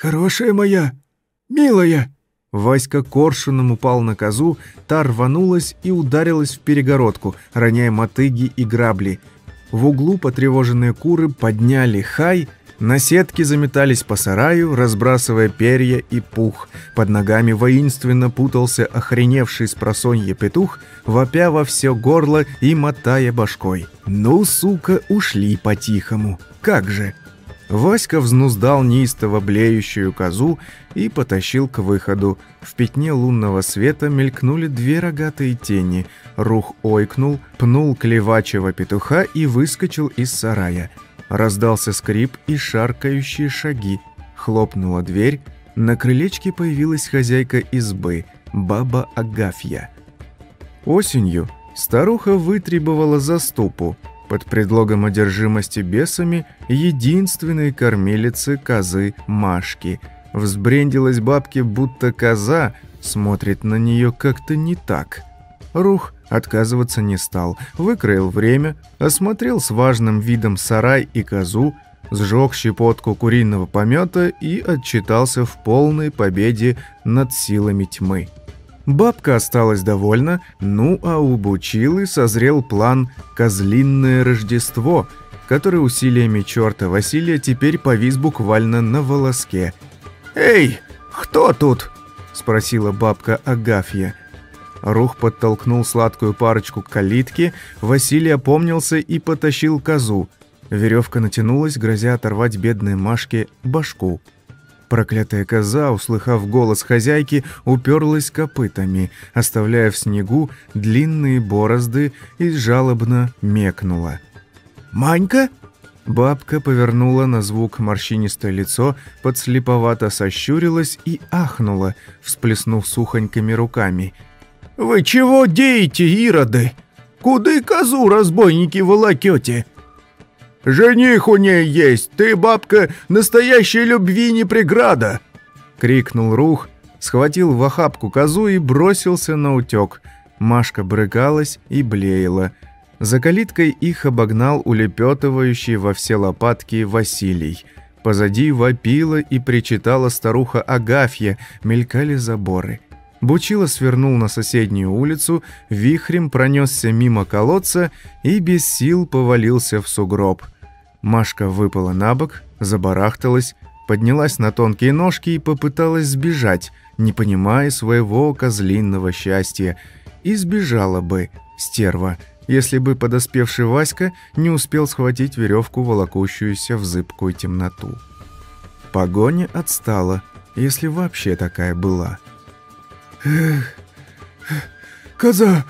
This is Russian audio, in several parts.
«Хорошая моя, милая!» Васька коршуном упал на козу, та рванулась и ударилась в перегородку, роняя мотыги и грабли. В углу потревоженные куры подняли хай, на сетке заметались по сараю, разбрасывая перья и пух. Под ногами воинственно путался охреневший с просонья петух, вопя во все горло и мотая башкой. «Ну, сука, ушли по-тихому! Как же!» Васька взнуздал неистово блеющую козу и потащил к выходу. В пятне лунного света мелькнули две рогатые тени. Рух ойкнул, пнул клевачего петуха и выскочил из сарая. Раздался скрип и шаркающие шаги. Хлопнула дверь. На крылечке появилась хозяйка избы, баба Агафья. Осенью старуха вытребовала заступу – под предлогом одержимости бесами единственной кормилицы козы Машки. Взбрендилась бабке, будто коза смотрит на нее как-то не так. Рух отказываться не стал, выкроил время, осмотрел с важным видом сарай и козу, сжег щепотку куриного помета и отчитался в полной победе над силами тьмы. Бабка осталась довольна, ну а у Бучилы созрел план «Козлинное Рождество», который усилиями черта Василия теперь повис буквально на волоске. «Эй, кто тут?» – спросила бабка Агафья. Рух подтолкнул сладкую парочку к калитке, Василий опомнился и потащил козу. Веревка натянулась, грозя оторвать бедной Машке башку. Проклятая коза, услыхав голос хозяйки, уперлась копытами, оставляя в снегу длинные борозды и жалобно мекнула. «Манька?» Бабка повернула на звук морщинистое лицо, подслеповато сощурилась и ахнула, всплеснув сухонькими руками. «Вы чего деете, ироды? Куды козу, разбойники, волокете?» «Жених у ней есть! Ты, бабка, настоящей любви не преграда!» — крикнул Рух, схватил в охапку козу и бросился на утек. Машка брыкалась и блеяла. За калиткой их обогнал улепетывающий во все лопатки Василий. Позади вопила и причитала старуха Агафья, мелькали заборы. Бучило свернул на соседнюю улицу, вихрем пронесся мимо колодца и без сил повалился в сугроб. Машка выпала на бок, забарахталась, поднялась на тонкие ножки и попыталась сбежать, не понимая своего козлинного счастья. И сбежала бы, стерва, если бы подоспевший Васька не успел схватить веревку, волокущуюся в зыбкую темноту. Погоня отстала, если вообще такая была. «Эх, коза,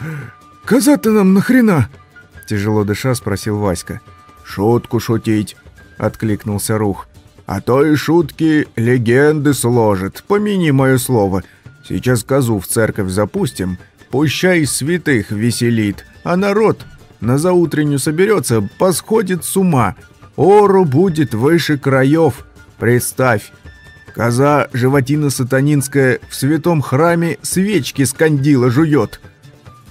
коза ты нам нахрена?» Тяжело дыша спросил Васька. «Шутку шутить», — откликнулся Рух. «А то и шутки легенды сложат, помяни мое слово. Сейчас козу в церковь запустим, пущай святых веселит, а народ на заутреннюю соберется, посходит с ума. Ору будет выше краев. Представь, коза животина сатанинская в святом храме свечки с кандила жует».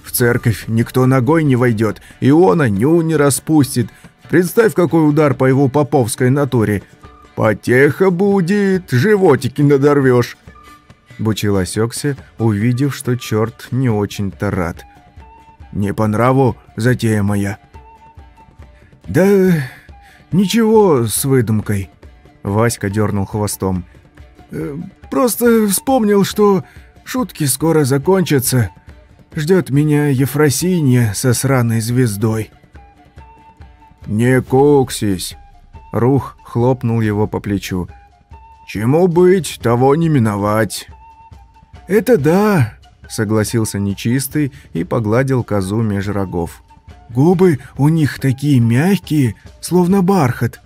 В церковь никто ногой не войдет, и он ню не распустит, Представь, какой удар по его поповской натуре. Потеха будет, животики надорвешь. Бучил осекся, увидев, что черт не очень-то рад. «Не по нраву затея моя». «Да ничего с выдумкой», — Васька дернул хвостом. «Э, «Просто вспомнил, что шутки скоро закончатся. Ждет меня Ефросинья со сраной звездой». «Не куксись!» Рух хлопнул его по плечу. «Чему быть, того не миновать!» «Это да!» — согласился нечистый и погладил козу меж рогов. «Губы у них такие мягкие, словно бархат!»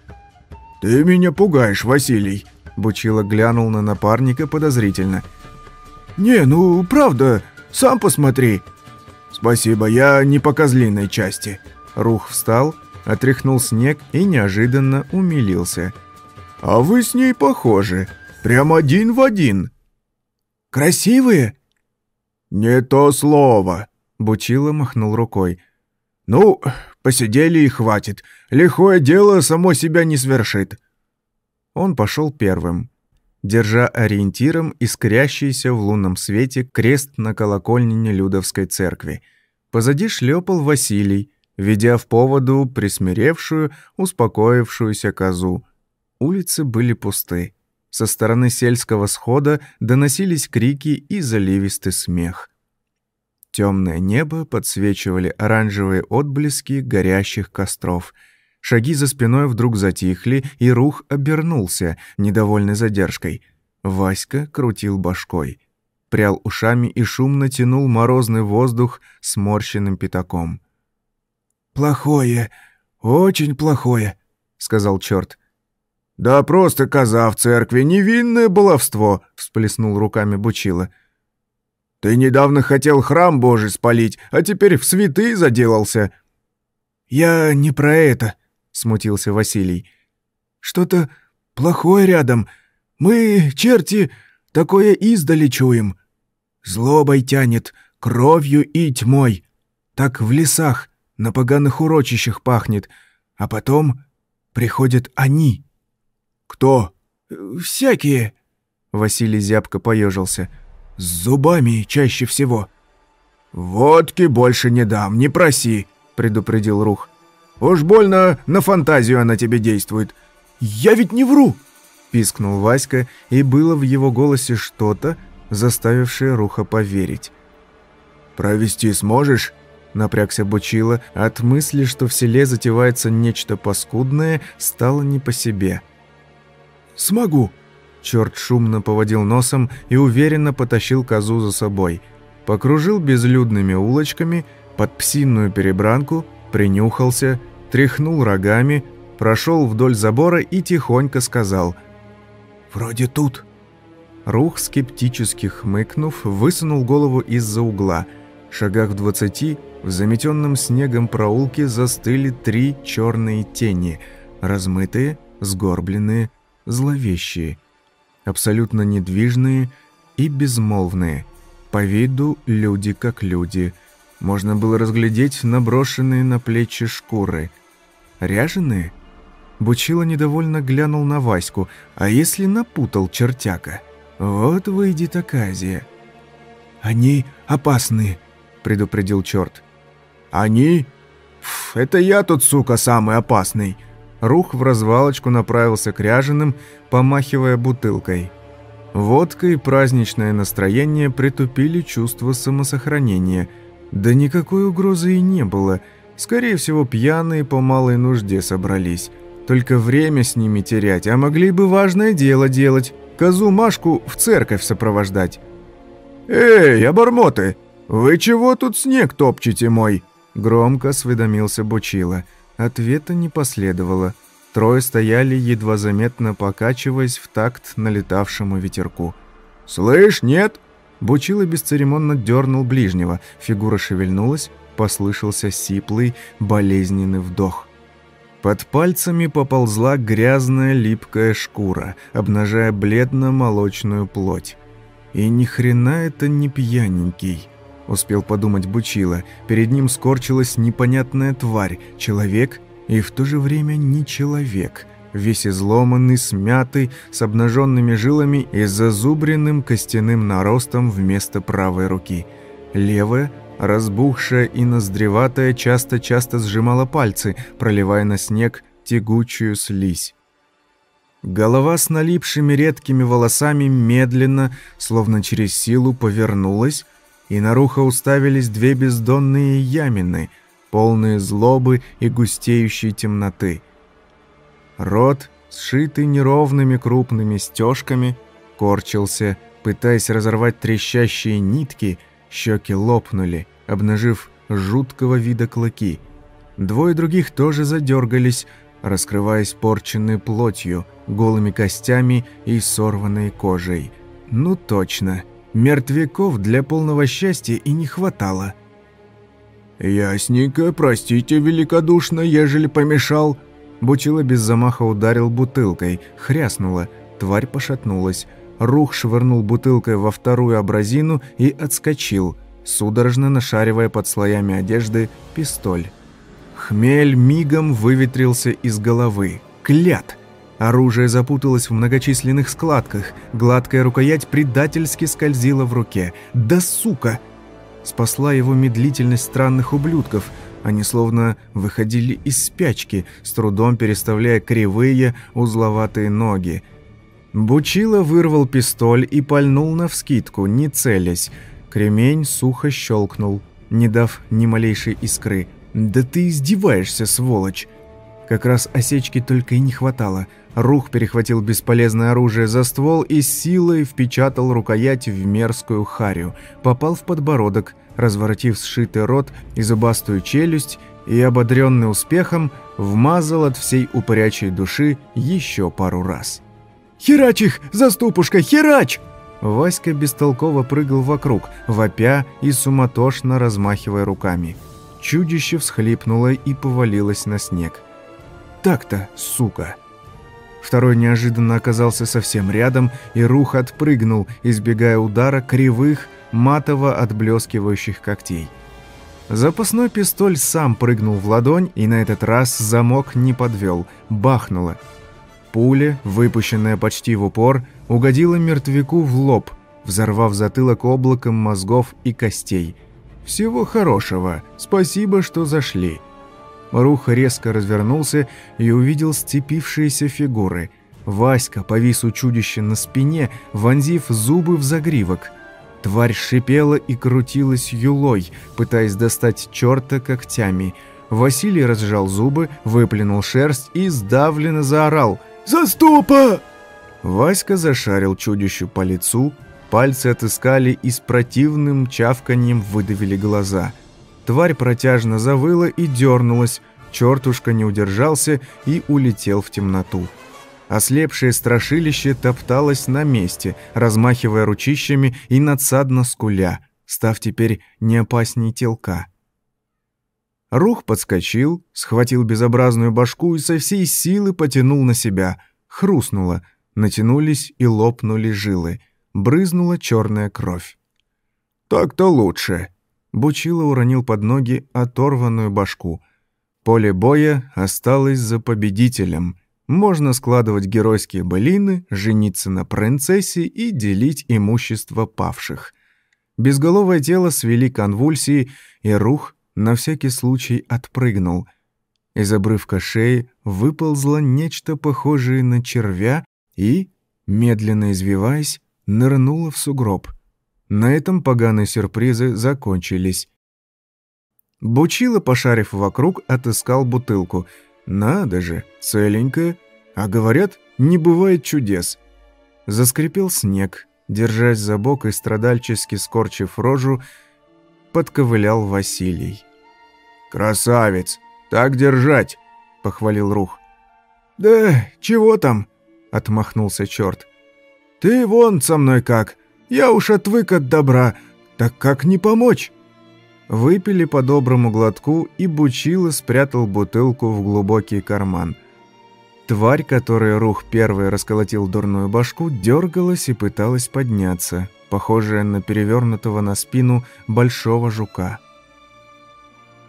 «Ты меня пугаешь, Василий!» — Бучило глянул на напарника подозрительно. «Не, ну, правда, сам посмотри!» «Спасибо, я не по козлиной части!» Рух встал отряхнул снег и неожиданно умилился. «А вы с ней похожи, прям один в один». «Красивые?» «Не то слово», — Бучило махнул рукой. «Ну, посидели и хватит. Лихое дело само себя не свершит». Он пошел первым. держа ориентиром искрящийся в лунном свете крест на колокольне Нелюдовской церкви. Позади шлепал Василий, ведя в поводу присмиревшую, успокоившуюся козу. Улицы были пусты. Со стороны сельского схода доносились крики и заливистый смех. Темное небо подсвечивали оранжевые отблески горящих костров. Шаги за спиной вдруг затихли, и Рух обернулся, недовольный задержкой. Васька крутил башкой. Прял ушами и шумно тянул морозный воздух сморщенным пятаком. «Плохое, очень плохое», — сказал черт. «Да просто коза в церкви, невинное баловство», — всплеснул руками Бучила. «Ты недавно хотел храм Божий спалить, а теперь в святые заделался». «Я не про это», — смутился Василий. «Что-то плохое рядом. Мы, черти, такое издали чуем. Злобой тянет, кровью и тьмой. Так в лесах, на поганых урочищах пахнет, а потом приходят они». «Кто?» «Всякие». Василий зябко поежился. «С зубами чаще всего». «Водки больше не дам, не проси», — предупредил Рух. «Уж больно на фантазию она тебе действует». «Я ведь не вру!» — пискнул Васька, и было в его голосе что-то, заставившее Руха поверить. «Провести сможешь?» — напрягся Бучила. От мысли, что в селе затевается нечто паскудное, стало не по себе — «Смогу!» Черт шумно поводил носом и уверенно потащил козу за собой. Покружил безлюдными улочками, под псинную перебранку, принюхался, тряхнул рогами, прошел вдоль забора и тихонько сказал «Вроде тут». Рух, скептически хмыкнув, высунул голову из-за угла. Шагах в двадцати в заметенном снегом проулке застыли три черные тени, размытые, сгорбленные, зловещие, абсолютно недвижные и безмолвные. По виду люди как люди. Можно было разглядеть наброшенные на плечи шкуры. Ряженые? Бучило недовольно глянул на Ваську. А если напутал чертяка? Вот выйдет оказия. «Они опасны», — предупредил черт. «Они? Ф, это я тут, сука, самый опасный», Рух в развалочку направился к ряженым, помахивая бутылкой. Водка и праздничное настроение притупили чувство самосохранения. Да никакой угрозы и не было. Скорее всего, пьяные по малой нужде собрались. Только время с ними терять, а могли бы важное дело делать. Козу Машку в церковь сопровождать. «Эй, обормоты, вы чего тут снег топчете мой?» Громко осведомился Бучила. Ответа не последовало. Трое стояли, едва заметно покачиваясь в такт налетавшему ветерку. «Слышь, нет?» Бучило бесцеремонно дернул ближнего. Фигура шевельнулась, послышался сиплый, болезненный вдох. Под пальцами поползла грязная липкая шкура, обнажая бледно-молочную плоть. И ни хрена это не пьяненький. Успел подумать Бучила. Перед ним скорчилась непонятная тварь, человек и в то же время не человек. Весь изломанный, смятый, с обнаженными жилами и зазубренным костяным наростом вместо правой руки. Левая, разбухшая и ноздреватая, часто-часто сжимала пальцы, проливая на снег тягучую слизь. Голова с налипшими редкими волосами медленно, словно через силу, повернулась, и на Руха уставились две бездонные ямины, полные злобы и густеющей темноты. Рот, сшитый неровными крупными стежками, корчился, пытаясь разорвать трещащие нитки, щеки лопнули, обнажив жуткого вида клыки. Двое других тоже задергались, раскрываясь порченной плотью, голыми костями и сорванной кожей. Ну точно — Мертвяков для полного счастья и не хватало. «Ясненько, простите великодушно, ежели помешал». Бучило без замаха ударил бутылкой, хряснуло, тварь пошатнулась. Рух швырнул бутылкой во вторую абразину и отскочил, судорожно нашаривая под слоями одежды пистоль. Хмель мигом выветрился из головы. Клят! Оружие запуталось в многочисленных складках, гладкая рукоять предательски скользила в руке. «Да сука!» Спасла его медлительность странных ублюдков. Они словно выходили из спячки, с трудом переставляя кривые, узловатые ноги. Бучило вырвал пистоль и пальнул навскидку, не целясь. Кремень сухо щелкнул, не дав ни малейшей искры. «Да ты издеваешься, сволочь!» Как раз осечки только и не хватало. Рух перехватил бесполезное оружие за ствол и силой впечатал рукоять в мерзкую харю. Попал в подбородок, разворотив сшитый рот и зубастую челюсть, и, ободренный успехом, вмазал от всей упырячей души еще пару раз. «Херач их! Заступушка, херач!» Васька бестолково прыгал вокруг, вопя и суматошно размахивая руками. Чудище всхлипнуло и повалилось на снег так-то, сука!» Второй неожиданно оказался совсем рядом, и Рух отпрыгнул, избегая удара кривых, матово отблескивающих когтей. Запасной пистоль сам прыгнул в ладонь, и на этот раз замок не подвел, бахнуло. Пуля, выпущенная почти в упор, угодила мертвяку в лоб, взорвав затылок облаком мозгов и костей. «Всего хорошего, спасибо, что зашли». Рух резко развернулся и увидел сцепившиеся фигуры. Васька повис у чудища на спине, вонзив зубы в загривок. Тварь шипела и крутилась юлой, пытаясь достать черта когтями. Василий разжал зубы, выплюнул шерсть и сдавленно заорал «Заступа!». Васька зашарил чудищу по лицу, пальцы отыскали и с противным чавканьем выдавили глаза – Тварь протяжно завыла и дернулась, чертушка не удержался и улетел в темноту. Ослепшее страшилище топталось на месте, размахивая ручищами и надсадно скуля, став теперь не опасней телка. Рух подскочил, схватил безобразную башку и со всей силы потянул на себя. Хрустнуло, натянулись и лопнули жилы. Брызнула черная кровь. «Так-то лучше», Бучило уронил под ноги оторванную башку. Поле боя осталось за победителем. Можно складывать геройские былины, жениться на принцессе и делить имущество павших. Безголовое тело свели конвульсии, и рух на всякий случай отпрыгнул. Из обрывка шеи выползло нечто похожее на червя и, медленно извиваясь, нырнуло в сугроб — на этом поганые сюрпризы закончились. Бучило, пошарив вокруг, отыскал бутылку. Надо же, целенькая. А говорят, не бывает чудес. Заскрипел снег. Держась за бок и страдальчески скорчив рожу, подковылял Василий. «Красавец! Так держать!» — похвалил Рух. «Да чего там?» — отмахнулся черт. «Ты вон со мной как!» Я уж отвык от добра, так как не помочь?» Выпили по доброму глотку, и Бучило спрятал бутылку в глубокий карман. Тварь, которая рух первый расколотил дурную башку, дергалась и пыталась подняться, похожая на перевернутого на спину большого жука.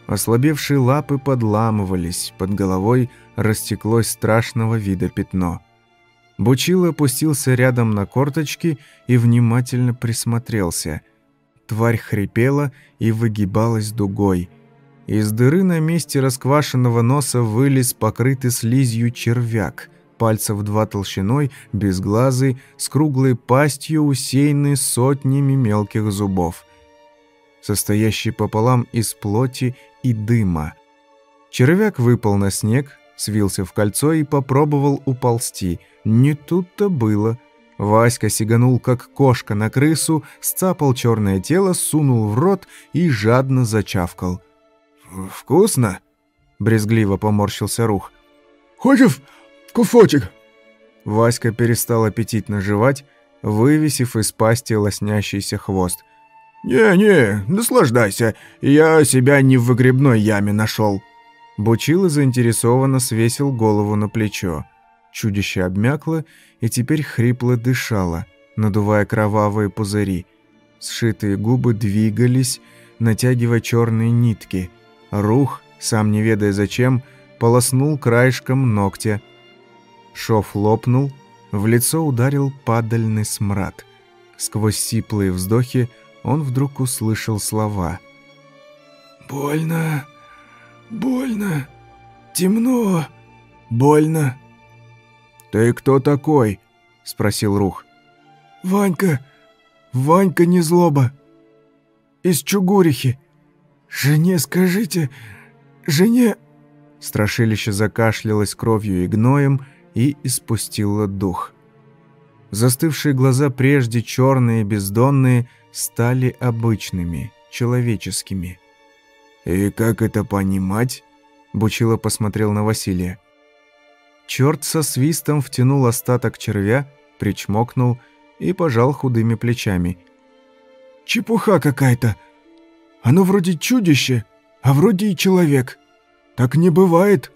Ослабевшие лапы подламывались, под головой растеклось страшного вида пятно – Бучило опустился рядом на корточки и внимательно присмотрелся. Тварь хрипела и выгибалась дугой. Из дыры на месте расквашенного носа вылез покрытый слизью червяк, пальцев два толщиной, безглазый, с круглой пастью, усеянный сотнями мелких зубов, состоящий пополам из плоти и дыма. Червяк выпал на снег, свился в кольцо и попробовал уползти – не тут-то было. Васька сиганул, как кошка на крысу, сцапал черное тело, сунул в рот и жадно зачавкал. «Вкусно?» — брезгливо поморщился Рух. «Хочешь кусочек?» Васька перестал аппетитно жевать, вывесив из пасти лоснящийся хвост. «Не-не, наслаждайся, я себя не в выгребной яме нашел». Бучило заинтересованно свесил голову на плечо. Чудище обмякло и теперь хрипло дышало, надувая кровавые пузыри. Сшитые губы двигались, натягивая черные нитки. Рух, сам не ведая зачем, полоснул краешком ногтя. Шов лопнул, в лицо ударил падальный смрад. Сквозь сиплые вздохи он вдруг услышал слова. «Больно, больно, темно, больно». «Ты кто такой?» — спросил Рух. «Ванька, Ванька не злоба. Из Чугурихи. Жене скажите, жене...» Страшилище закашлялось кровью и гноем и испустило дух. Застывшие глаза, прежде черные и бездонные, стали обычными, человеческими. «И как это понимать?» Бучило посмотрел на Василия. Черт со свистом втянул остаток червя, причмокнул и пожал худыми плечами. «Чепуха какая-то! Оно вроде чудище, а вроде и человек. Так не бывает?»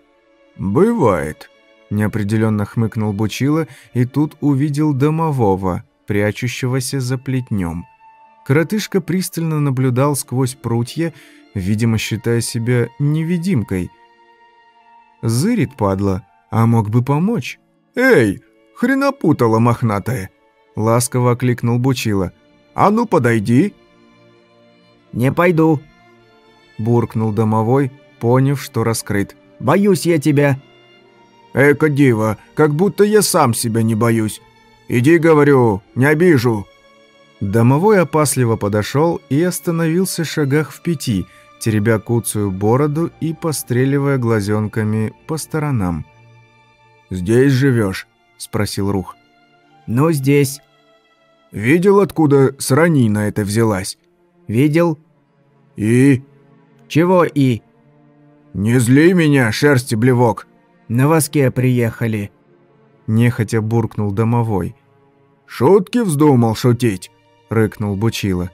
«Бывает», — неопределенно хмыкнул Бучило и тут увидел домового, прячущегося за плетнем. Коротышка пристально наблюдал сквозь прутья, видимо, считая себя невидимкой. Зырит, падла, а мог бы помочь. «Эй, хренопутала мохнатая!» — ласково окликнул Бучила. «А ну, подойди!» «Не пойду!» — буркнул домовой, поняв, что раскрыт. «Боюсь я тебя!» «Эка дива, как будто я сам себя не боюсь. Иди, говорю, не обижу!» Домовой опасливо подошел и остановился в шагах в пяти, теребя куцую бороду и постреливая глазенками по сторонам. «Здесь живешь?» – спросил Рух. «Ну, здесь». «Видел, откуда сранина это взялась?» «Видел». «И?» «Чего «и»?» «Не зли меня, шерсти блевок!» «На воске приехали». Нехотя буркнул домовой. «Шутки вздумал шутить?» – рыкнул Бучила.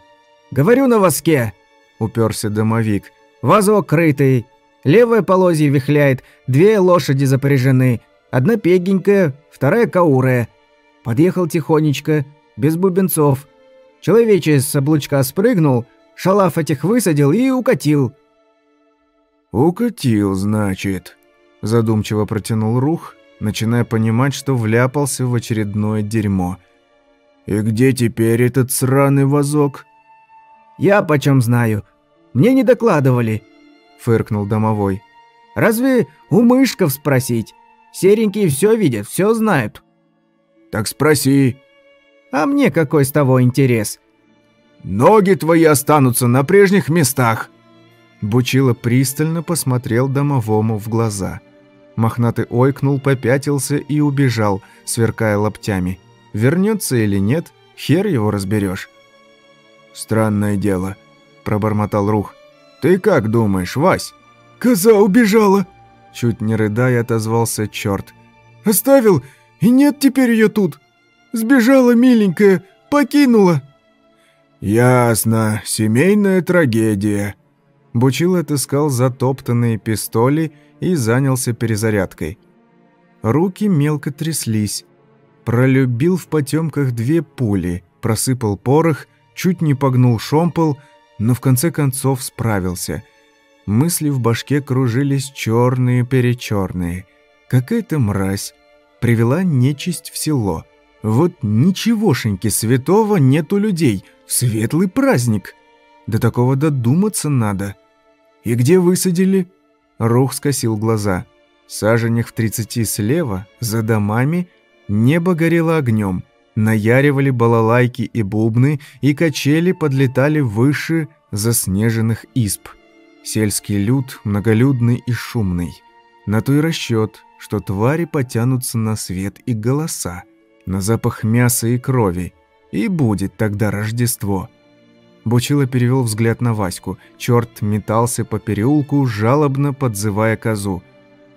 «Говорю на воске!» – уперся домовик. «Вазок крытый, левое полозье вихляет, две лошади запряжены, одна пегенькая, вторая каурая. Подъехал тихонечко, без бубенцов. Человече с облучка спрыгнул, шалав этих высадил и укатил». «Укатил, значит», – задумчиво протянул Рух, начиная понимать, что вляпался в очередное дерьмо – «И где теперь этот сраный вазок?» «Я почем знаю. Мне не докладывали», — фыркнул домовой. «Разве у мышков спросить? Серенькие все видят, все знают». «Так спроси». «А мне какой с того интерес?» «Ноги твои останутся на прежних местах». Бучило пристально посмотрел домовому в глаза. Мохнатый ойкнул, попятился и убежал, сверкая лоптями. Вернется или нет, хер его разберешь. «Странное дело», – пробормотал Рух. «Ты как думаешь, Вась?» «Коза убежала!» Чуть не рыдая отозвался черт. «Оставил, и нет теперь ее тут. Сбежала миленькая, покинула». «Ясно, семейная трагедия». Бучил отыскал затоптанные пистоли и занялся перезарядкой. Руки мелко тряслись пролюбил в потемках две пули, просыпал порох, чуть не погнул шомпол, но в конце концов справился. Мысли в башке кружились черные-перечерные. Какая-то мразь привела нечисть в село. Вот ничегошеньки святого нет у людей, светлый праздник. До такого додуматься надо. И где высадили? Рух скосил глаза. Саженях в тридцати слева, за домами, Небо горело огнем, наяривали балалайки и бубны, и качели подлетали выше заснеженных исп. Сельский люд многолюдный и шумный. На то и расчет, что твари потянутся на свет и голоса, на запах мяса и крови, и будет тогда Рождество. Бучило перевел взгляд на Ваську. Черт метался по переулку, жалобно подзывая козу.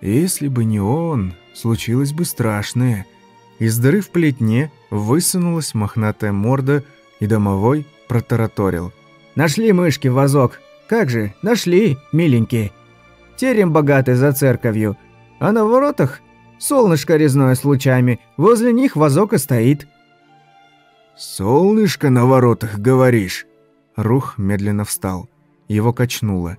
Если бы не он, случилось бы страшное – из дыры в плетне высунулась мохнатая морда, и домовой протараторил. «Нашли мышки в вазок. Как же, нашли, миленькие. Терем богатый за церковью, а на воротах солнышко резное с лучами, возле них вазок и стоит». «Солнышко на воротах, говоришь?» Рух медленно встал. Его качнуло.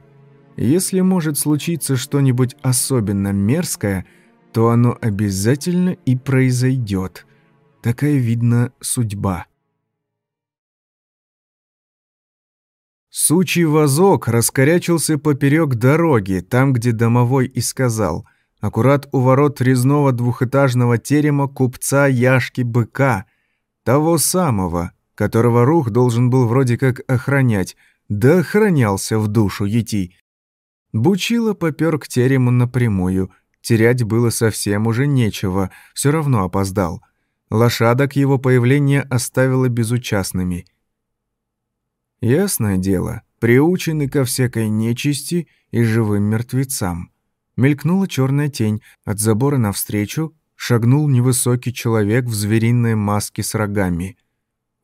Если может случиться что-нибудь особенно мерзкое – то оно обязательно и произойдет. Такая, видно, судьба. Сучий вазок раскорячился поперек дороги, там, где домовой и сказал, аккурат у ворот резного двухэтажного терема купца Яшки-быка, того самого, которого Рух должен был вроде как охранять, да охранялся в душу Ети. Бучило попер к терему напрямую, терять было совсем уже нечего, все равно опоздал. Лошадок его появление оставило безучастными. Ясное дело, приучены ко всякой нечисти и живым мертвецам. Мелькнула черная тень, от забора навстречу шагнул невысокий человек в звериной маске с рогами —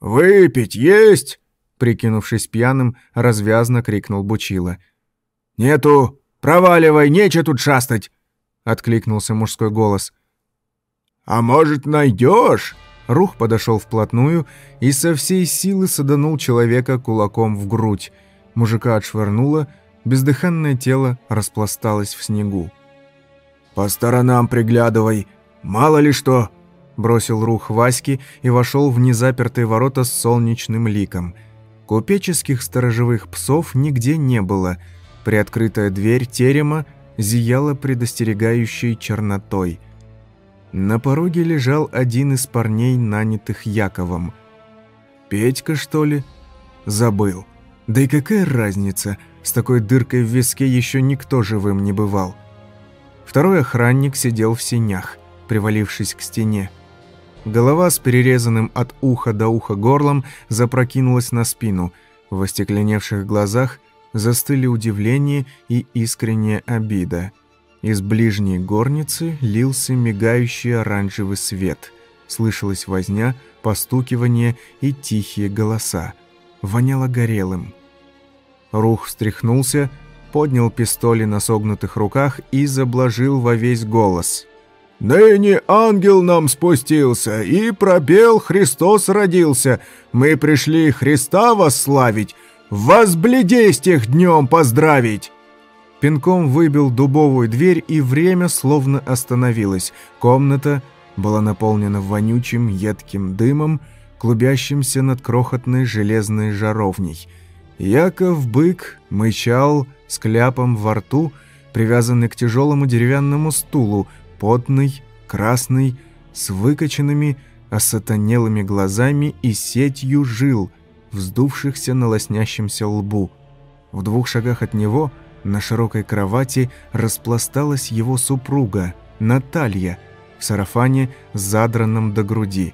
«Выпить есть!» — прикинувшись пьяным, развязно крикнул Бучила. «Нету! Проваливай, нече тут шастать!» — откликнулся мужской голос. «А может, найдешь?» Рух подошел вплотную и со всей силы саданул человека кулаком в грудь. Мужика отшвырнуло, бездыханное тело распласталось в снегу. «По сторонам приглядывай, мало ли что!» Бросил рух Васьки и вошел в незапертые ворота с солнечным ликом. Купеческих сторожевых псов нигде не было. Приоткрытая дверь терема зияла предостерегающей чернотой. На пороге лежал один из парней, нанятых Яковом. «Петька, что ли?» «Забыл. Да и какая разница? С такой дыркой в виске еще никто живым не бывал». Второй охранник сидел в синях, привалившись к стене. Голова с перерезанным от уха до уха горлом запрокинулась на спину. В остекленевших глазах застыли удивление и искренняя обида. Из ближней горницы лился мигающий оранжевый свет. Слышалась возня, постукивание и тихие голоса. Воняло горелым. Рух встряхнулся, поднял пистоли на согнутых руках и заблажил во весь голос – «Ныне ангел нам спустился, и пробел Христос родился. Мы пришли Христа восславить, возбледестих днем поздравить!» Пинком выбил дубовую дверь, и время словно остановилось. Комната была наполнена вонючим едким дымом, клубящимся над крохотной железной жаровней. Яков Бык мычал с кляпом во рту, привязанный к тяжелому деревянному стулу, потный, красный, с выкоченными, осатанелыми глазами и сетью жил, вздувшихся на лоснящемся лбу. В двух шагах от него на широкой кровати распласталась его супруга, Наталья, в сарафане, задранном до груди.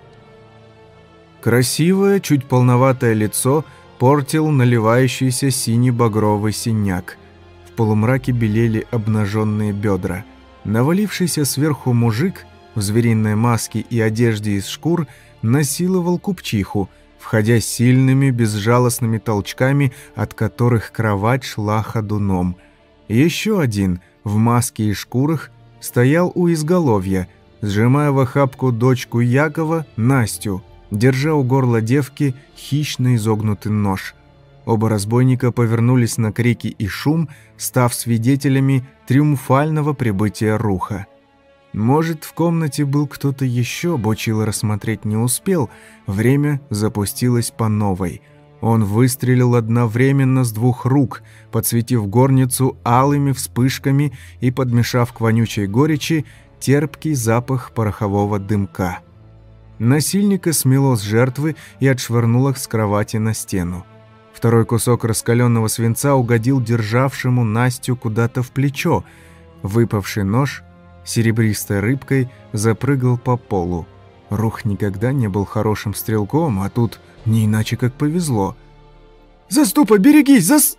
Красивое, чуть полноватое лицо портил наливающийся синий-багровый синяк. В полумраке белели обнаженные бедра – Навалившийся сверху мужик в звериной маске и одежде из шкур насиловал купчиху, входя сильными безжалостными толчками, от которых кровать шла ходуном. Еще один, в маске и шкурах, стоял у изголовья, сжимая в охапку дочку Якова, Настю, держа у горла девки хищно изогнутый нож – Оба разбойника повернулись на крики и шум, став свидетелями триумфального прибытия Руха. Может, в комнате был кто-то еще, Бочило рассмотреть не успел, время запустилось по новой. Он выстрелил одновременно с двух рук, подсветив горницу алыми вспышками и подмешав к вонючей горечи терпкий запах порохового дымка. Насильника смело с жертвы и отшвырнуло с кровати на стену. Второй кусок раскаленного свинца угодил державшему Настю куда-то в плечо. Выпавший нож серебристой рыбкой запрыгал по полу. Рух никогда не был хорошим стрелком, а тут не иначе как повезло. «Заступа, берегись! Зас...»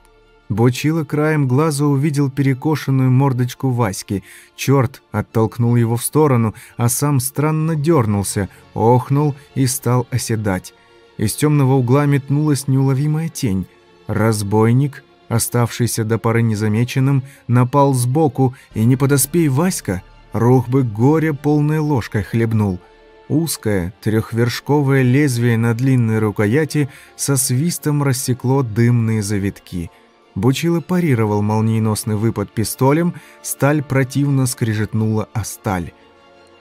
Бочило краем глаза увидел перекошенную мордочку Васьки. Черт оттолкнул его в сторону, а сам странно дернулся, охнул и стал оседать. Из темного угла метнулась неуловимая тень. Разбойник, оставшийся до поры незамеченным, напал сбоку, и не подоспей Васька, рух бы горе полной ложкой хлебнул. Узкое, трехвершковое лезвие на длинной рукояти со свистом рассекло дымные завитки. Бучило парировал молниеносный выпад пистолем, сталь противно скрежетнула о сталь.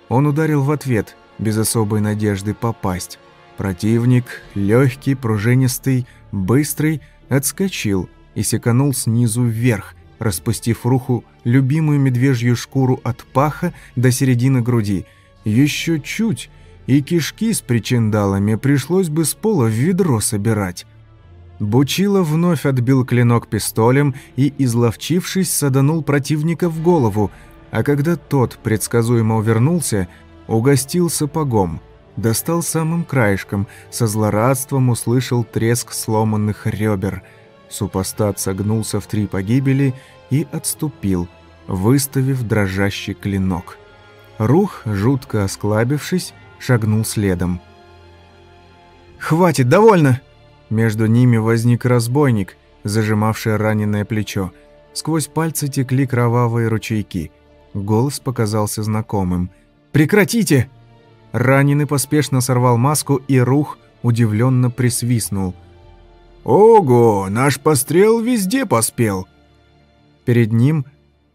Он ударил в ответ, без особой надежды попасть. Противник, легкий, пружинистый, быстрый, отскочил и секанул снизу вверх, распустив руху любимую медвежью шкуру от паха до середины груди. Еще чуть, и кишки с причиндалами пришлось бы с пола в ведро собирать. Бучило вновь отбил клинок пистолем и, изловчившись, саданул противника в голову, а когда тот предсказуемо увернулся, угостил сапогом, достал самым краешком, со злорадством услышал треск сломанных ребер. Супостат согнулся в три погибели и отступил, выставив дрожащий клинок. Рух, жутко осклабившись, шагнул следом. «Хватит, довольно!» Между ними возник разбойник, зажимавший раненое плечо. Сквозь пальцы текли кровавые ручейки. Голос показался знакомым. «Прекратите!» Раненый поспешно сорвал маску, и Рух удивленно присвистнул. «Ого, наш пострел везде поспел!» Перед ним,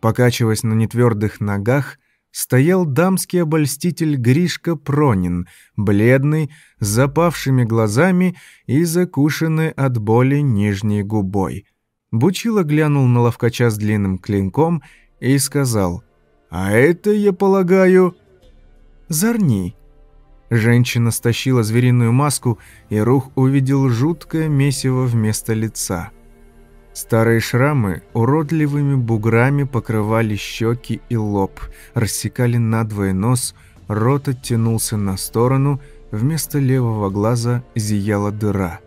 покачиваясь на нетвердых ногах, стоял дамский обольститель Гришка Пронин, бледный, с запавшими глазами и закушенный от боли нижней губой. Бучило глянул на ловкача с длинным клинком и сказал, «А это, я полагаю...» «Зарни». Женщина стащила звериную маску, и Рух увидел жуткое месиво вместо лица. Старые шрамы уродливыми буграми покрывали щеки и лоб, рассекали надвое нос, рот оттянулся на сторону, вместо левого глаза зияла дыра.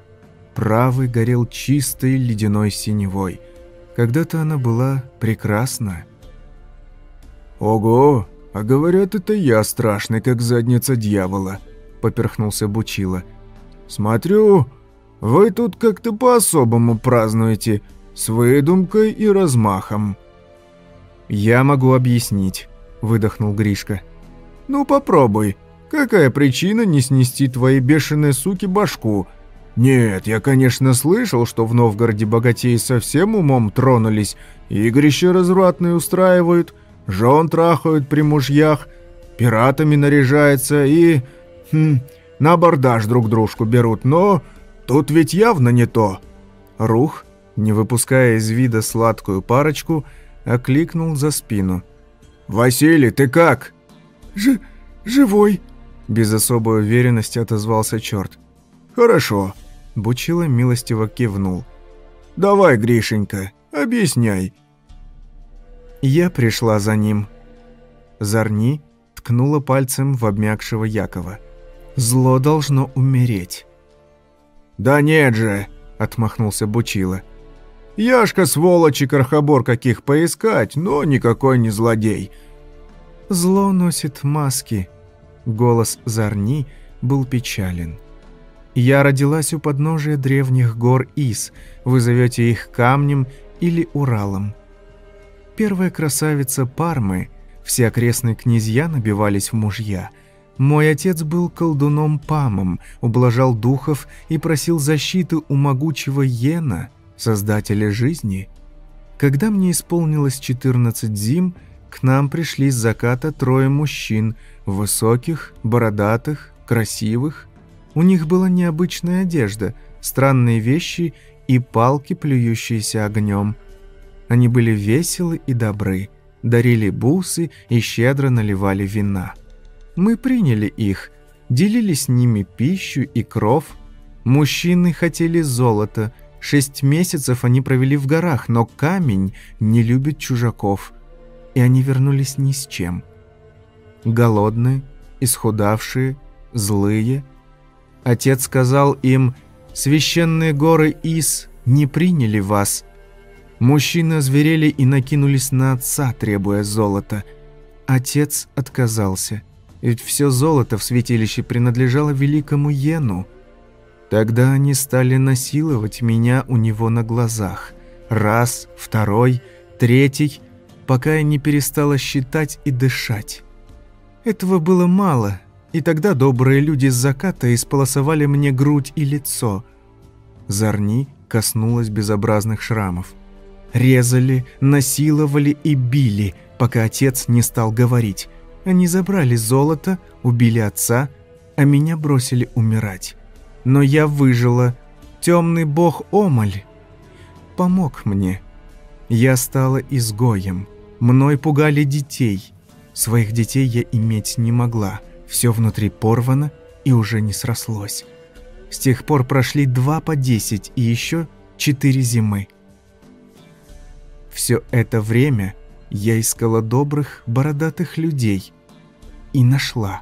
Правый горел чистой ледяной синевой. Когда-то она была прекрасна. «Ого, а говорят, это я страшный, как задница дьявола», — поперхнулся Бучила. «Смотрю, вы тут как-то по-особому празднуете, с выдумкой и размахом». «Я могу объяснить», — выдохнул Гришка. «Ну попробуй. Какая причина не снести твоей бешеной суки башку? Нет, я, конечно, слышал, что в Новгороде богатеи совсем умом тронулись, игрища развратные устраивают, жен трахают при мужьях, пиратами наряжаются и... Хм, на абордаж друг дружку берут, но тут ведь явно не то». Рух, не выпуская из вида сладкую парочку, окликнул за спину. «Василий, ты как?» «Ж... живой», — без особой уверенности отозвался черт. «Хорошо», — Бучила милостиво кивнул. «Давай, Гришенька, объясняй». Я пришла за ним. Зарни ткнула пальцем в обмякшего Якова. «Зло должно умереть». «Да нет же!» — отмахнулся Бучила. «Яшка, сволочь и крохобор каких поискать, но никакой не злодей». «Зло носит маски». Голос Зарни был печален. «Я родилась у подножия древних гор Ис. Вы зовете их камнем или Уралом. Первая красавица Пармы, все окрестные князья набивались в мужья. Мой отец был колдуном Памом, ублажал духов и просил защиты у могучего Йена, создателя жизни. Когда мне исполнилось 14 зим, к нам пришли с заката трое мужчин, высоких, бородатых, красивых. У них была необычная одежда, странные вещи и палки, плюющиеся огнем – они были веселы и добры, дарили бусы и щедро наливали вина. Мы приняли их, делили с ними пищу и кров. Мужчины хотели золота, шесть месяцев они провели в горах, но камень не любит чужаков, и они вернулись ни с чем. Голодные, исхудавшие, злые. Отец сказал им, «Священные горы Ис не приняли вас, Мужчины озверели и накинулись на отца, требуя золота. Отец отказался, ведь все золото в святилище принадлежало великому Йену. Тогда они стали насиловать меня у него на глазах. Раз, второй, третий, пока я не перестала считать и дышать. Этого было мало, и тогда добрые люди с заката исполосовали мне грудь и лицо. Зарни коснулась безобразных шрамов. Резали, насиловали и били, пока отец не стал говорить. Они забрали золото, убили отца, а меня бросили умирать. Но я выжила. Темный бог Омаль помог мне. Я стала изгоем. Мной пугали детей. Своих детей я иметь не могла. Все внутри порвано и уже не срослось. С тех пор прошли два по десять и еще четыре зимы. Все это время я искала добрых, бородатых людей. И нашла.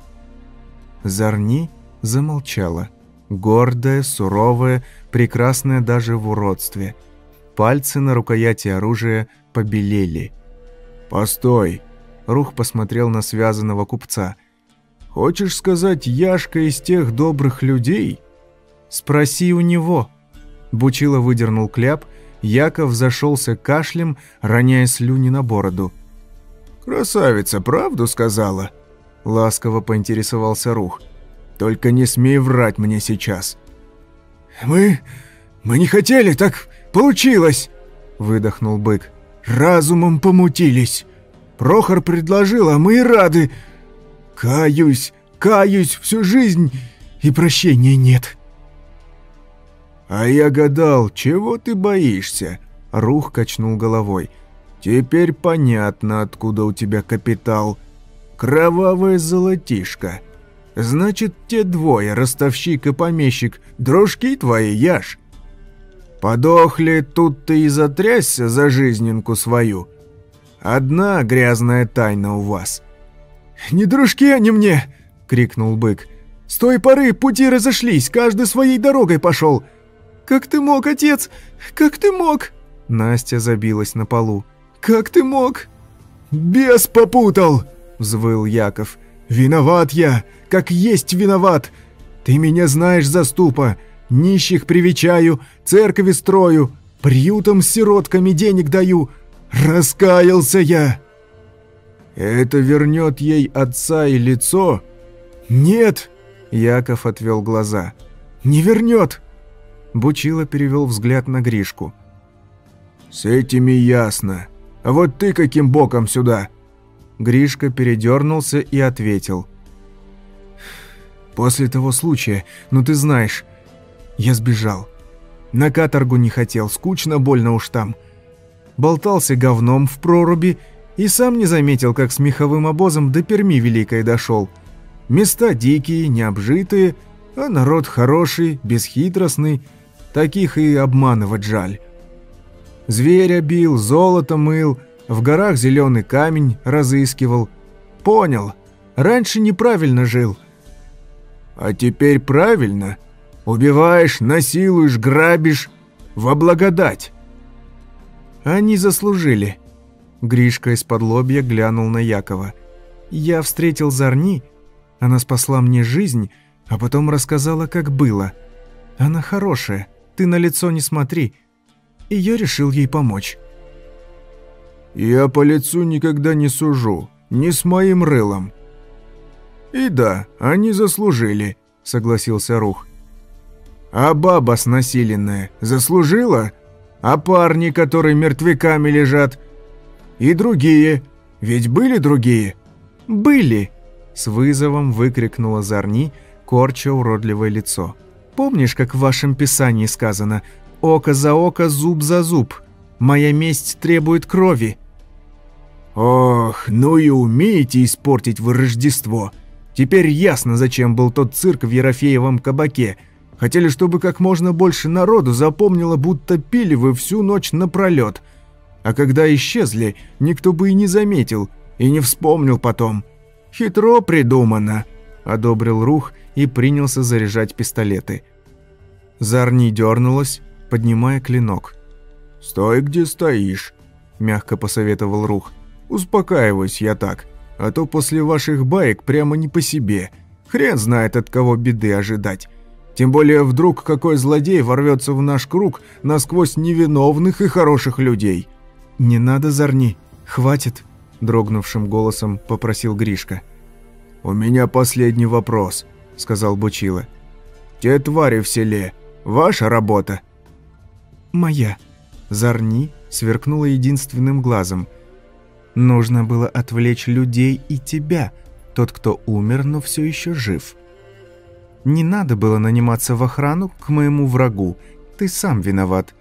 Зарни замолчала. Гордая, суровая, прекрасная даже в уродстве. Пальцы на рукояти оружия побелели. «Постой!» Рух посмотрел на связанного купца. «Хочешь сказать, Яшка из тех добрых людей?» «Спроси у него». Бучило выдернул кляп Яков зашелся кашлем, роняя слюни на бороду. «Красавица, правду сказала?» Ласково поинтересовался Рух. «Только не смей врать мне сейчас». «Мы... мы не хотели, так получилось!» Выдохнул бык. «Разумом помутились. Прохор предложил, а мы и рады. Каюсь, каюсь всю жизнь, и прощения нет». «А я гадал, чего ты боишься?» Рух качнул головой. «Теперь понятно, откуда у тебя капитал. Кровавая золотишко. Значит, те двое, ростовщик и помещик, дружки твои, Яш. Подохли, тут ты и затрясся за жизненку свою. Одна грязная тайна у вас». «Не дружки они мне!» — крикнул бык. «С той поры пути разошлись, каждый своей дорогой пошел». «Как ты мог, отец? Как ты мог?» Настя забилась на полу. «Как ты мог?» «Бес попутал!» — взвыл Яков. «Виноват я, как есть виноват! Ты меня знаешь, заступа! Нищих привечаю, церкви строю, приютом с сиротками денег даю! Раскаялся я!» «Это вернет ей отца и лицо?» «Нет!» — Яков отвел глаза. «Не вернет!» Бучило перевел взгляд на Гришку. «С этими ясно. А вот ты каким боком сюда?» Гришка передернулся и ответил. «После того случая, ну ты знаешь, я сбежал. На каторгу не хотел, скучно, больно уж там. Болтался говном в проруби и сам не заметил, как с меховым обозом до Перми Великой дошел. Места дикие, необжитые, а народ хороший, бесхитростный, Таких и обманывать жаль. Зверя бил, золото мыл, в горах зеленый камень разыскивал. Понял, раньше неправильно жил. А теперь правильно. Убиваешь, насилуешь, грабишь. Во благодать. Они заслужили. Гришка из-под лобья глянул на Якова. Я встретил Зарни, она спасла мне жизнь, а потом рассказала, как было. Она хорошая, ты на лицо не смотри. И я решил ей помочь. Я по лицу никогда не сужу, не с моим рылом. И да, они заслужили, согласился Рух. А баба снасиленная заслужила? А парни, которые мертвяками лежат? И другие? Ведь были другие? Были! С вызовом выкрикнула Зарни, корча уродливое лицо. Помнишь, как в вашем писании сказано «Око за око, зуб за зуб»? Моя месть требует крови». «Ох, ну и умеете испортить вы Рождество. Теперь ясно, зачем был тот цирк в Ерофеевом кабаке. Хотели, чтобы как можно больше народу запомнило, будто пили вы всю ночь напролет. А когда исчезли, никто бы и не заметил, и не вспомнил потом. Хитро придумано», — одобрил Рух, — и принялся заряжать пистолеты. Зарни дернулась, поднимая клинок. «Стой, где стоишь», – мягко посоветовал Рух. «Успокаиваюсь я так, а то после ваших баек прямо не по себе. Хрен знает, от кого беды ожидать. Тем более вдруг какой злодей ворвется в наш круг насквозь невиновных и хороших людей». «Не надо, Зарни, хватит», – дрогнувшим голосом попросил Гришка. «У меня последний вопрос», — сказал Бучила. «Те твари в селе. Ваша работа?» «Моя». Зарни сверкнула единственным глазом. «Нужно было отвлечь людей и тебя, Тот, кто умер, но все еще жив. Не надо было наниматься в охрану к моему врагу. Ты сам виноват.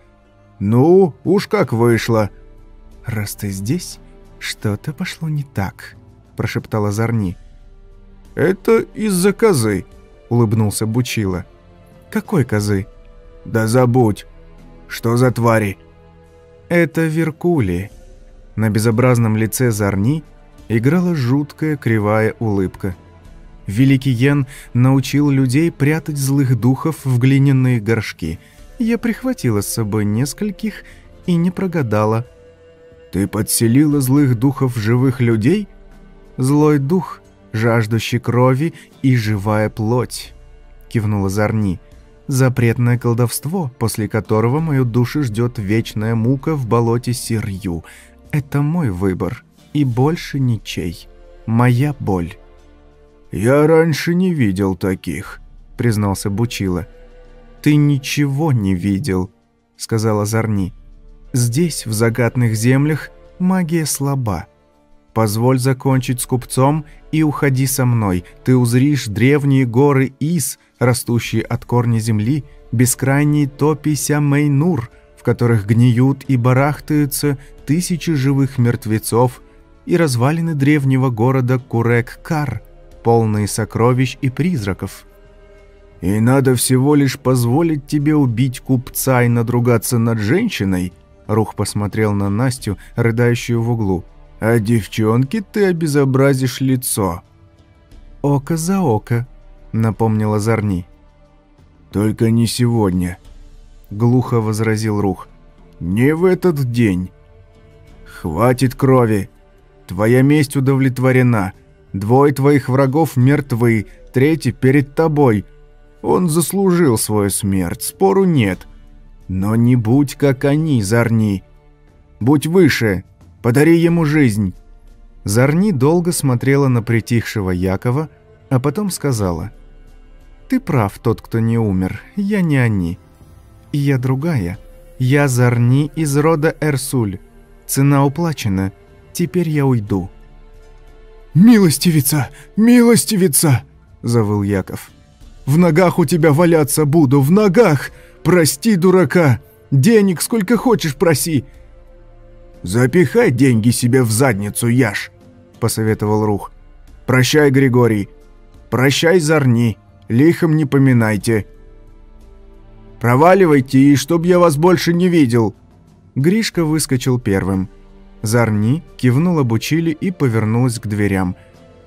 Ну, уж как вышло. Раз ты здесь, что-то пошло не так, прошептала Зарни. Это из-за козы, улыбнулся Бучила. Какой козы? Да забудь. Что за твари? Это Веркули. На безобразном лице Зарни играла жуткая кривая улыбка. Великий Йен научил людей прятать злых духов в глиняные горшки. Я прихватила с собой нескольких и не прогадала. «Ты подселила злых духов живых людей?» «Злой дух, жаждущий крови и живая плоть», — кивнула Зарни. «Запретное колдовство, после которого мою душу ждет вечная мука в болоте Сирью. Это мой выбор, и больше ничей. Моя боль». «Я раньше не видел таких», — признался Бучила. «Ты ничего не видел», — сказала Зарни. «Здесь, в загадных землях, магия слаба. Позволь закончить с купцом и уходи со мной. Ты узришь древние горы Ис, растущие от корня земли, бескрайние топи Сямейнур, в которых гниют и барахтаются тысячи живых мертвецов, и развалины древнего города Курек-Кар, полные сокровищ и призраков. И надо всего лишь позволить тебе убить купца и надругаться над женщиной, Рух посмотрел на Настю, рыдающую в углу. А девчонке ты обезобразишь лицо. Око за око, напомнила Зарни. Только не сегодня, глухо возразил Рух. Не в этот день. Хватит крови. Твоя месть удовлетворена. Двое твоих врагов мертвы, третий перед тобой. Он заслужил свою смерть, спору нет. Но не будь как они, Зарни. Будь выше, подари ему жизнь». Зарни долго смотрела на притихшего Якова, а потом сказала. «Ты прав, тот, кто не умер. Я не они. И я другая. Я Зарни из рода Эрсуль. Цена уплачена. Теперь я уйду». «Милостивица! Милостивица!» – завыл Яков. «В ногах у тебя валяться буду, в ногах! Прости, дурака! Денег сколько хочешь проси!» «Запихай деньги себе в задницу, Яш!» – посоветовал Рух. «Прощай, Григорий! Прощай, Зарни! Лихом не поминайте!» «Проваливайте, и чтоб я вас больше не видел!» Гришка выскочил первым – Зарни кивнул обучили и повернулась к дверям.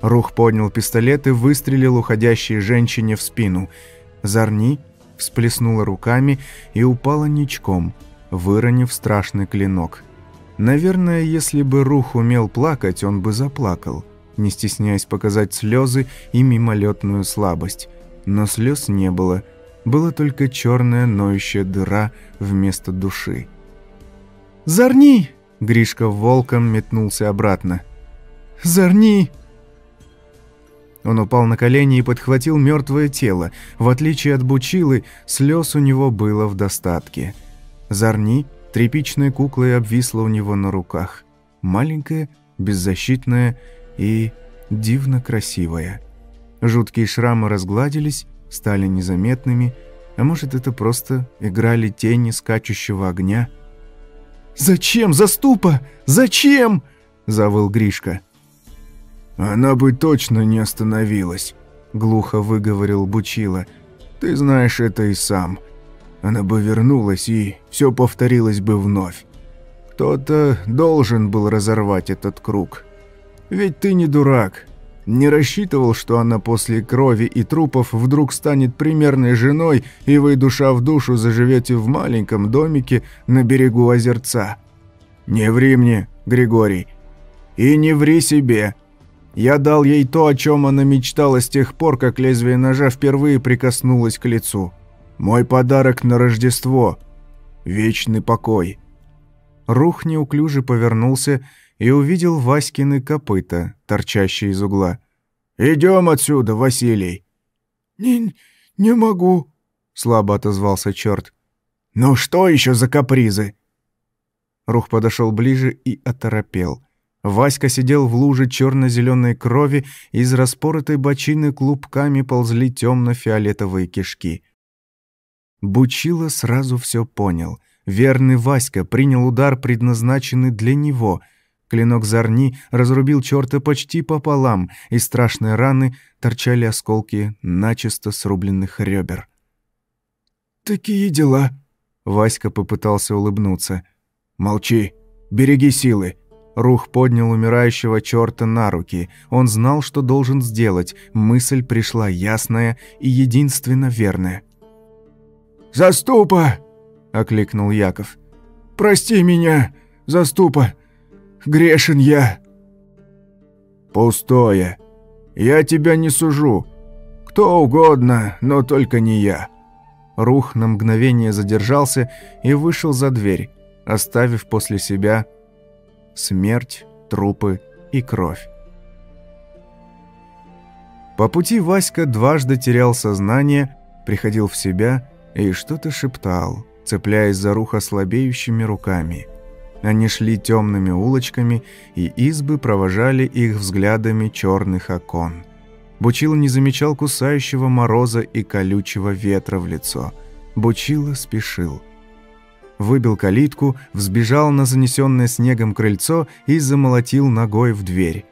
Рух поднял пистолет и выстрелил уходящей женщине в спину. Зарни всплеснула руками и упала ничком, выронив страшный клинок. Наверное, если бы Рух умел плакать, он бы заплакал, не стесняясь показать слезы и мимолетную слабость. Но слез не было, была только черная ноющая дыра вместо души. «Зарни!» Гришка волком метнулся обратно. «Зарни!» Он упал на колени и подхватил мертвое тело. В отличие от Бучилы, слез у него было в достатке. Зарни тряпичной куклой обвисла у него на руках. Маленькая, беззащитная и дивно красивая. Жуткие шрамы разгладились, стали незаметными, а может, это просто играли тени скачущего огня – «Зачем, заступа? Зачем?» – завыл Гришка. «Она бы точно не остановилась», – глухо выговорил Бучила. «Ты знаешь это и сам. Она бы вернулась, и все повторилось бы вновь. Кто-то должен был разорвать этот круг. Ведь ты не дурак. Не рассчитывал, что она после крови и трупов вдруг станет примерной женой, и вы душа в душу заживете в маленьком домике на берегу озерца. Не ври мне, Григорий. И не ври себе. Я дал ей то, о чем она мечтала с тех пор, как лезвие ножа впервые прикоснулось к лицу. Мой подарок на Рождество. Вечный покой. Рух неуклюже повернулся и увидел Васькины копыта, торчащие из угла. «Идем отсюда, Василий!» «Не, не могу», — слабо отозвался черт. «Ну что еще за капризы?» Рух подошел ближе и оторопел. Васька сидел в луже черно-зеленой крови, из распоротой бочины клубками ползли темно-фиолетовые кишки. Бучило сразу все понял. Верный Васька принял удар, предназначенный для него. Клинок Зарни разрубил черта почти пополам, из страшной раны торчали осколки начисто срубленных ребер. «Такие дела», — Васька попытался улыбнуться. «Молчи, береги силы», Рух поднял умирающего черта на руки. Он знал, что должен сделать. Мысль пришла ясная и единственно верная. «Заступа!» — окликнул Яков. «Прости меня, заступа! Грешен я!» «Пустое. Я тебя не сужу. Кто угодно, но только не я». Рух на мгновение задержался и вышел за дверь, оставив после себя смерть, трупы и кровь. По пути Васька дважды терял сознание, приходил в себя и что-то шептал, цепляясь за руха слабеющими руками. Они шли темными улочками, и избы провожали их взглядами черных окон. Бучило не замечал кусающего мороза и колючего ветра в лицо. Бучило спешил выбил калитку, взбежал на занесенное снегом крыльцо и замолотил ногой в дверь.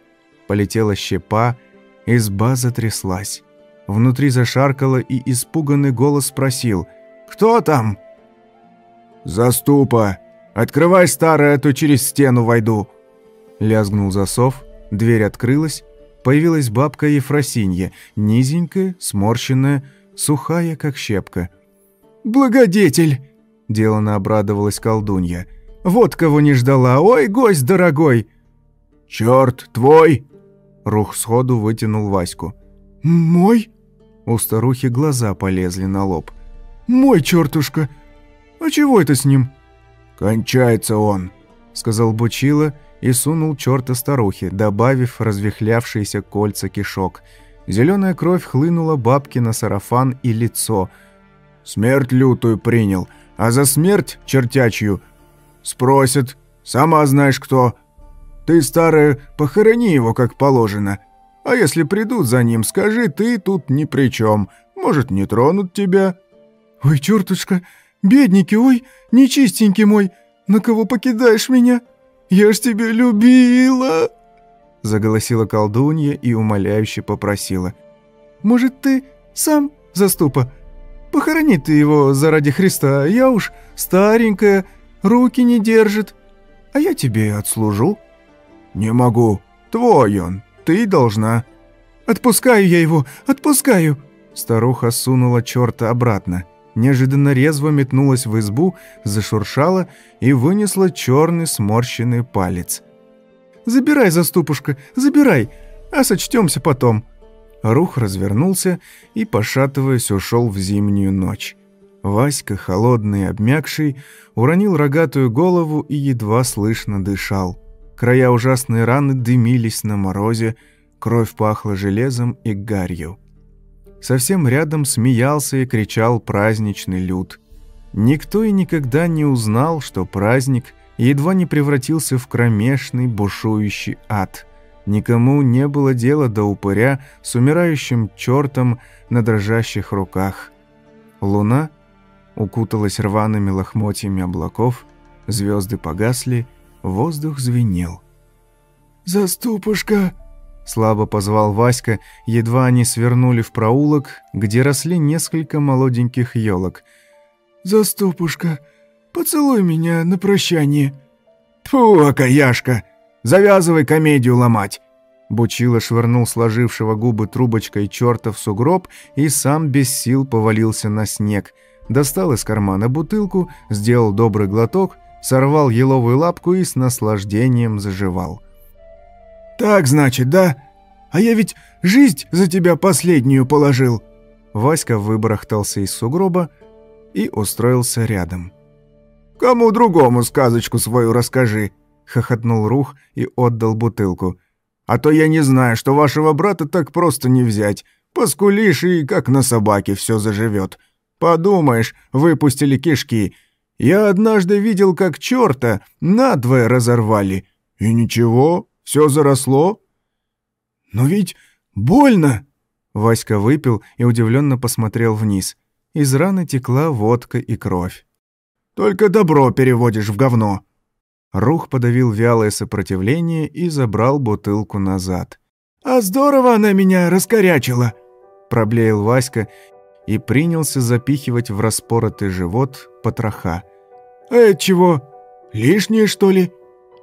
Полетела щепа, изба затряслась. Внутри зашаркало, и испуганный голос спросил «Кто там?» «Заступа! Открывай, старое, а то через стену войду!» Лязгнул засов, дверь открылась, появилась бабка Ефросинья, низенькая, сморщенная, сухая, как щепка. «Благодетель!» – делано обрадовалась колдунья. «Вот кого не ждала! Ой, гость дорогой!» «Чёрт, твой!» Рух сходу вытянул Ваську. «Мой?» У старухи глаза полезли на лоб. «Мой, чертушка! А чего это с ним?» «Кончается он», — сказал Бучила и сунул черта старухе, добавив развихлявшиеся кольца кишок. Зеленая кровь хлынула бабке на сарафан и лицо. «Смерть лютую принял, а за смерть чертячью спросят, сама знаешь кто. Ты, старая, похорони его как положено. А если придут за ним, скажи, ты тут ни при чем. Может, не тронут тебя». «Ой, чертушка, бедненький, ой, нечистенький мой, на кого покидаешь меня? Я ж тебя любила!» Заголосила колдунья и умоляюще попросила. «Может, ты сам, заступа, Похорони ты его заради Христа, я уж старенькая, руки не держит. А я тебе отслужу». «Не могу. Твой он. Ты должна». «Отпускаю я его, отпускаю». Старуха сунула черта обратно. Неожиданно резво метнулась в избу, зашуршала и вынесла черный сморщенный палец. «Забирай, заступушка, забирай, а сочтемся потом». Рух развернулся и, пошатываясь, ушел в зимнюю ночь. Васька, холодный и обмякший, уронил рогатую голову и едва слышно дышал. Края ужасной раны дымились на морозе, кровь пахла железом и гарью. Совсем рядом смеялся и кричал праздничный люд. Никто и никогда не узнал, что праздник едва не превратился в кромешный бушующий ад – Никому не было дела до упыря с умирающим чертом на дрожащих руках. Луна укуталась рваными лохмотьями облаков, звезды погасли, воздух звенел. «Заступушка!» — слабо позвал Васька, едва они свернули в проулок, где росли несколько молоденьких елок. «Заступушка, поцелуй меня на прощание!» «Фу, окаяшка!» Завязывай комедию ломать!» Бучило швырнул сложившего губы трубочкой черта в сугроб и сам без сил повалился на снег. Достал из кармана бутылку, сделал добрый глоток, сорвал еловую лапку и с наслаждением заживал. «Так, значит, да? А я ведь жизнь за тебя последнюю положил!» Васька выбрахтался из сугроба и устроился рядом. «Кому другому сказочку свою расскажи!» хохотнул Рух и отдал бутылку. «А то я не знаю, что вашего брата так просто не взять. Поскулишь, и как на собаке все заживет. Подумаешь, выпустили кишки. Я однажды видел, как черта надвое разорвали. И ничего, Все заросло?» «Но ведь больно!» Васька выпил и удивленно посмотрел вниз. Из раны текла водка и кровь. «Только добро переводишь в говно!» Рух подавил вялое сопротивление и забрал бутылку назад. «А здорово она меня раскорячила!» Проблеял Васька и принялся запихивать в распоротый живот потроха. «А чего? Лишнее, что ли?»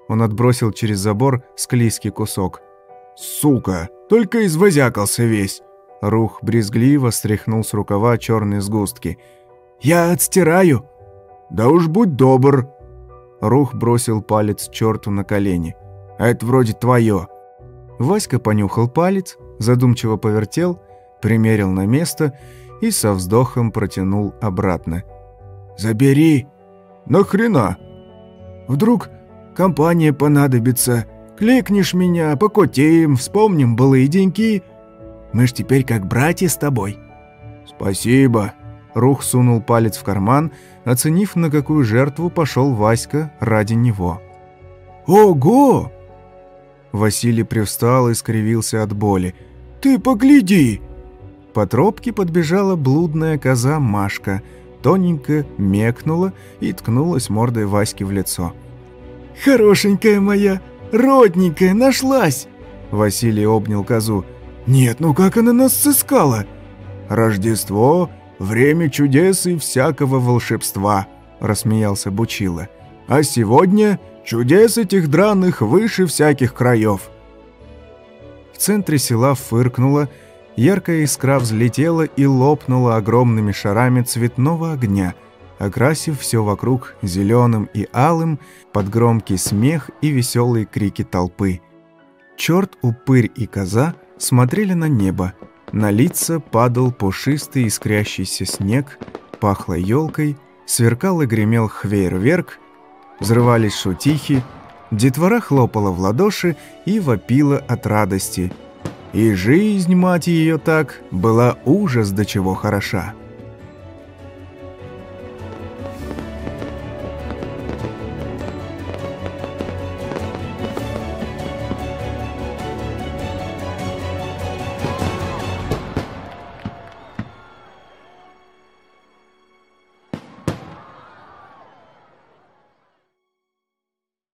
Он отбросил через забор склизкий кусок. «Сука! Только извозякался весь!» Рух брезгливо стряхнул с рукава черные сгустки. «Я отстираю!» «Да уж будь добр!» Рух бросил палец черту на колени. «А это вроде твое!» Васька понюхал палец, задумчиво повертел, примерил на место и со вздохом протянул обратно. «Забери!» «Нахрена?» «Вдруг компания понадобится. Кликнешь меня, покутеем, вспомним былые деньки. Мы ж теперь как братья с тобой». «Спасибо». Рух сунул палец в карман, оценив, на какую жертву пошел Васька ради него. «Ого!» Василий привстал и скривился от боли. «Ты погляди!» По тропке подбежала блудная коза Машка, тоненько мекнула и ткнулась мордой Ваське в лицо. «Хорошенькая моя, родненькая, нашлась!» Василий обнял козу. «Нет, ну как она нас сыскала?» «Рождество — время чудес и всякого волшебства», — рассмеялся Бучила. «А сегодня чудес этих драных выше всяких краев». В центре села фыркнула, яркая искра взлетела и лопнула огромными шарами цветного огня, окрасив все вокруг зеленым и алым под громкий смех и веселые крики толпы. Черт, упырь и коза смотрели на небо. На лица падал пушистый искрящийся снег, пахло елкой, сверкал и гремел хвейерверк, взрывались шутихи, детвора хлопала в ладоши и вопила от радости. И жизнь, мать ее так, была ужас до чего хороша.